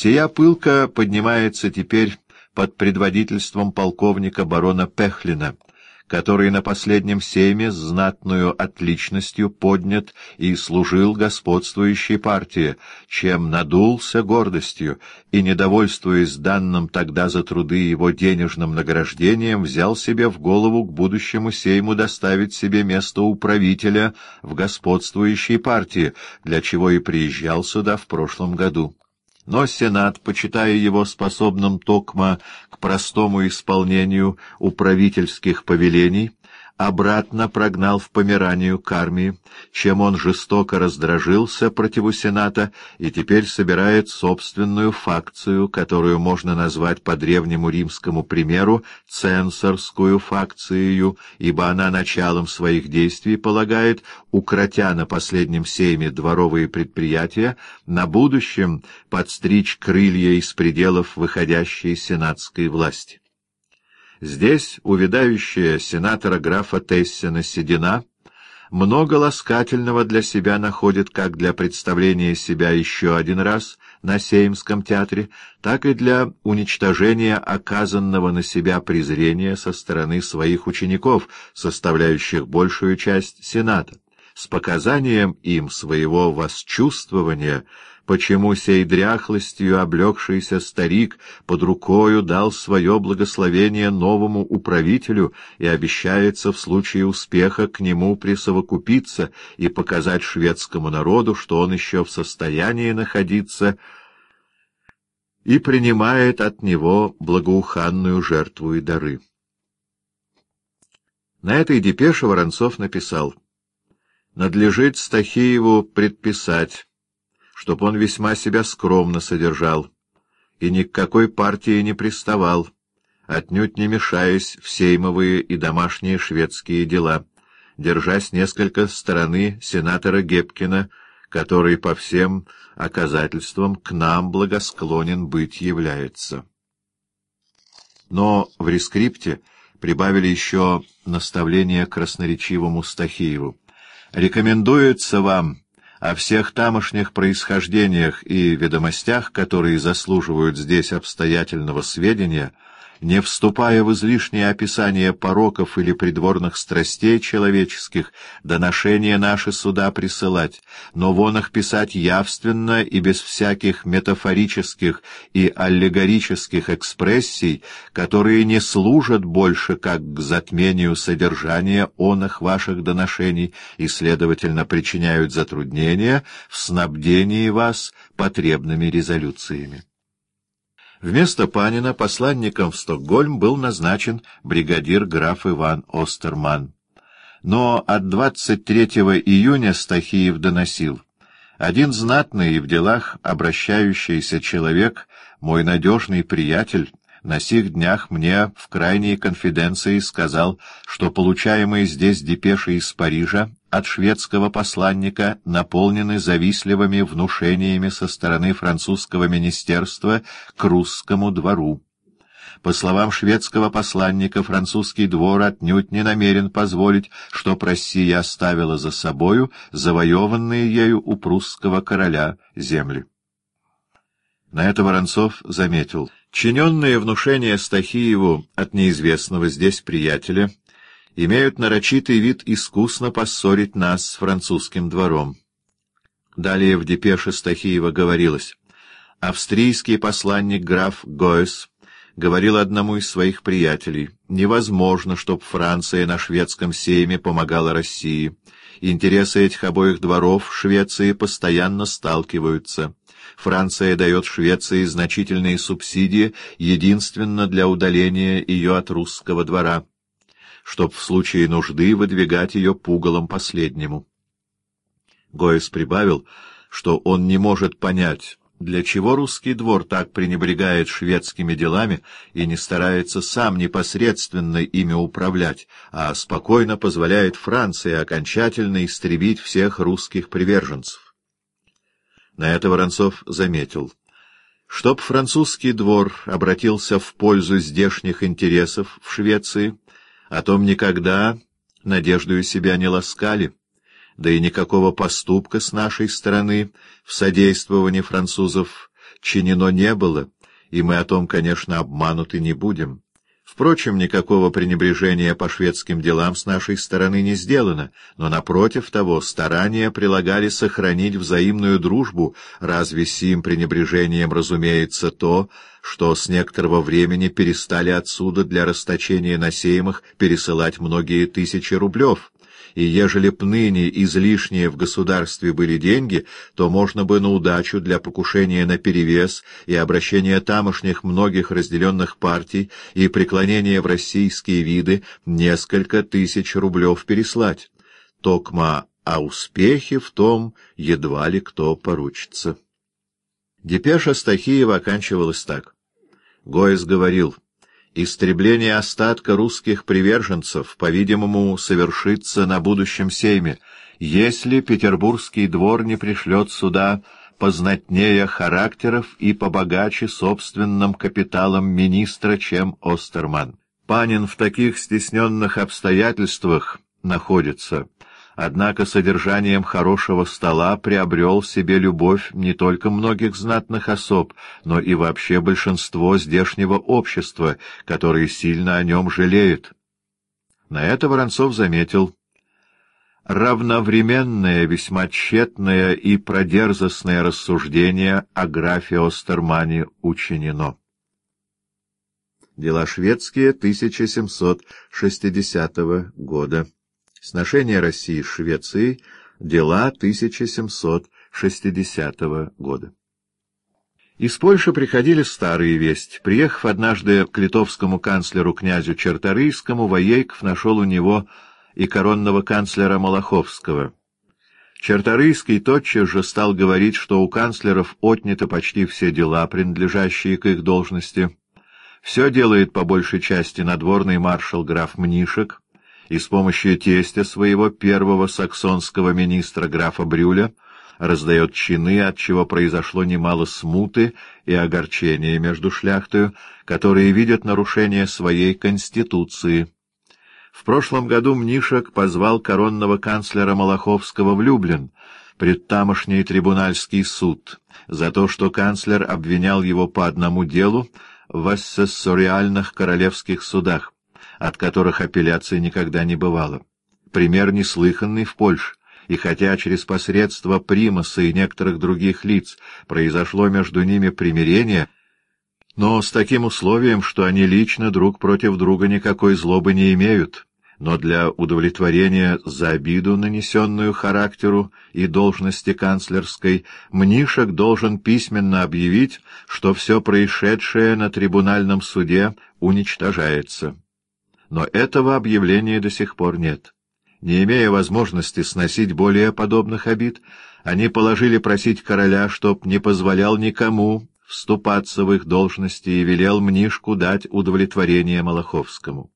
Сия пылка поднимается теперь под предводительством полковника барона Пехлина, который на последнем сейме с знатную отличностью поднят и служил господствующей партии, чем надулся гордостью и, недовольствуясь данным тогда за труды его денежным награждением, взял себе в голову к будущему сейму доставить себе место управителя в господствующей партии, для чего и приезжал сюда в прошлом году. Но Сенат, почитая его способным токма к простому исполнению управительских повелений, обратно прогнал в Померанию к армии, чем он жестоко раздражился противу Сената и теперь собирает собственную факцию, которую можно назвать по древнему римскому примеру ценсорскую факцию, ибо она началом своих действий полагает, укротя на последнем сейме дворовые предприятия, на будущем подстричь крылья из пределов выходящей сенатской власти. Здесь увядающая сенатора графа Тессена седина много ласкательного для себя находит как для представления себя еще один раз на Сеймском театре, так и для уничтожения оказанного на себя презрения со стороны своих учеников, составляющих большую часть Сената, с показанием им своего восчувствования почему сей дряхлостью облегшийся старик под рукою дал свое благословение новому управителю и обещается в случае успеха к нему присовокупиться и показать шведскому народу, что он еще в состоянии находиться и принимает от него благоуханную жертву и дары. На этой депеше Воронцов написал «Надлежит Стахиеву предписать» чтоб он весьма себя скромно содержал и ни к какой партии не приставал, отнюдь не мешаясь в сеймовые и домашние шведские дела, держась несколько стороны сенатора Гепкина, который по всем оказательствам к нам благосклонен быть является. Но в рескрипте прибавили еще наставление красноречивому Стахиеву. «Рекомендуется вам о всех тамошних происхождениях и ведомостях, которые заслуживают здесь обстоятельного сведения, не вступая в излишнее описание пороков или придворных страстей человеческих, доношения наши суда присылать, но вон их писать явственно и без всяких метафорических и аллегорических экспрессий, которые не служат больше как к затмению содержания оных ваших доношений и, следовательно, причиняют затруднения в снабдении вас потребными резолюциями. Вместо Панина посланником в Стокгольм был назначен бригадир граф Иван Остерман. Но от 23 июня Стахиев доносил. Один знатный и в делах обращающийся человек, мой надежный приятель, на сих днях мне в крайней конфиденции сказал, что получаемые здесь депеши из Парижа от шведского посланника наполнены завистливыми внушениями со стороны французского министерства к русскому двору. По словам шведского посланника, французский двор отнюдь не намерен позволить, чтоб Россия оставила за собою завоеванные ею у прусского короля земли. На это Воронцов заметил. Чиненные внушения Стахиеву от неизвестного здесь приятеля имеют нарочитый вид искусно поссорить нас с французским двором. Далее в депеше Стахиева говорилось. Австрийский посланник граф Гойс говорил одному из своих приятелей, невозможно, чтоб Франция на шведском сейме помогала России. Интересы этих обоих дворов Швеции постоянно сталкиваются. Франция дает Швеции значительные субсидии единственно для удаления ее от русского двора чтоб в случае нужды выдвигать ее пугалом последнему. Гоис прибавил, что он не может понять, для чего русский двор так пренебрегает шведскими делами и не старается сам непосредственно ими управлять, а спокойно позволяет Франции окончательно истребить всех русских приверженцев. На это Воронцов заметил. Чтоб французский двор обратился в пользу здешних интересов в Швеции, о том никогда надеждою себя не ласкали, да и никакого поступка с нашей стороны в содействовании французов чинено не было, и мы о том, конечно, обмануты не будем. Впрочем, никакого пренебрежения по шведским делам с нашей стороны не сделано, но, напротив того, старания прилагали сохранить взаимную дружбу, разве сим пренебрежением разумеется то, что с некоторого времени перестали отсюда для расточения насеемых пересылать многие тысячи рублев, и ежели б ныне излишние в государстве были деньги, то можно бы на удачу для покушения на перевес и обращения тамошних многих разделенных партий и преклонения в российские виды несколько тысяч рублев переслать. Токма а успехе в том едва ли кто поручится. Депеша Стахиева оканчивалась так. Гоис говорил — Истребление остатка русских приверженцев, по-видимому, совершится на будущем сейме, если петербургский двор не пришлет сюда познатнее характеров и побогаче собственным капиталом министра, чем Остерман. Панин в таких стесненных обстоятельствах находится, однако содержанием хорошего стола приобрел себе любовь не только многих знатных особ, но и вообще большинство здешнего общества, которые сильно о нем жалеют. На это Воронцов заметил. Равновременное, весьма тщетное и продерзостное рассуждение о графе Остермане учинено. Дела шведские 1760 года. Сношение России с Швецией. Дела 1760 года. Из Польши приходили старые вести. Приехав однажды к литовскому канцлеру князю Черторийскому, Воейков нашел у него и коронного канцлера Малаховского. Черторийский тотчас же стал говорить, что у канцлеров отняты почти все дела, принадлежащие к их должности. Все делает по большей части надворный маршал граф Мнишек, и с помощью тестя своего первого саксонского министра графа Брюля раздает чины, от чего произошло немало смуты и огорчения между шляхтою, которые видят нарушение своей конституции. В прошлом году Мнишек позвал коронного канцлера Малаховского в Люблин, пред тамошний трибунальский суд, за то, что канцлер обвинял его по одному делу в ассессориальных королевских судах от которых апелляции никогда не бывало. Пример неслыханный в Польше, и хотя через посредство примаса и некоторых других лиц произошло между ними примирение, но с таким условием, что они лично друг против друга никакой злобы не имеют, но для удовлетворения за обиду, нанесенную характеру и должности канцлерской, Мнишек должен письменно объявить, что все происшедшее на трибунальном суде уничтожается но этого объявления до сих пор нет. Не имея возможности сносить более подобных обид, они положили просить короля, чтоб не позволял никому вступаться в их должности и велел Мнишку дать удовлетворение Малаховскому.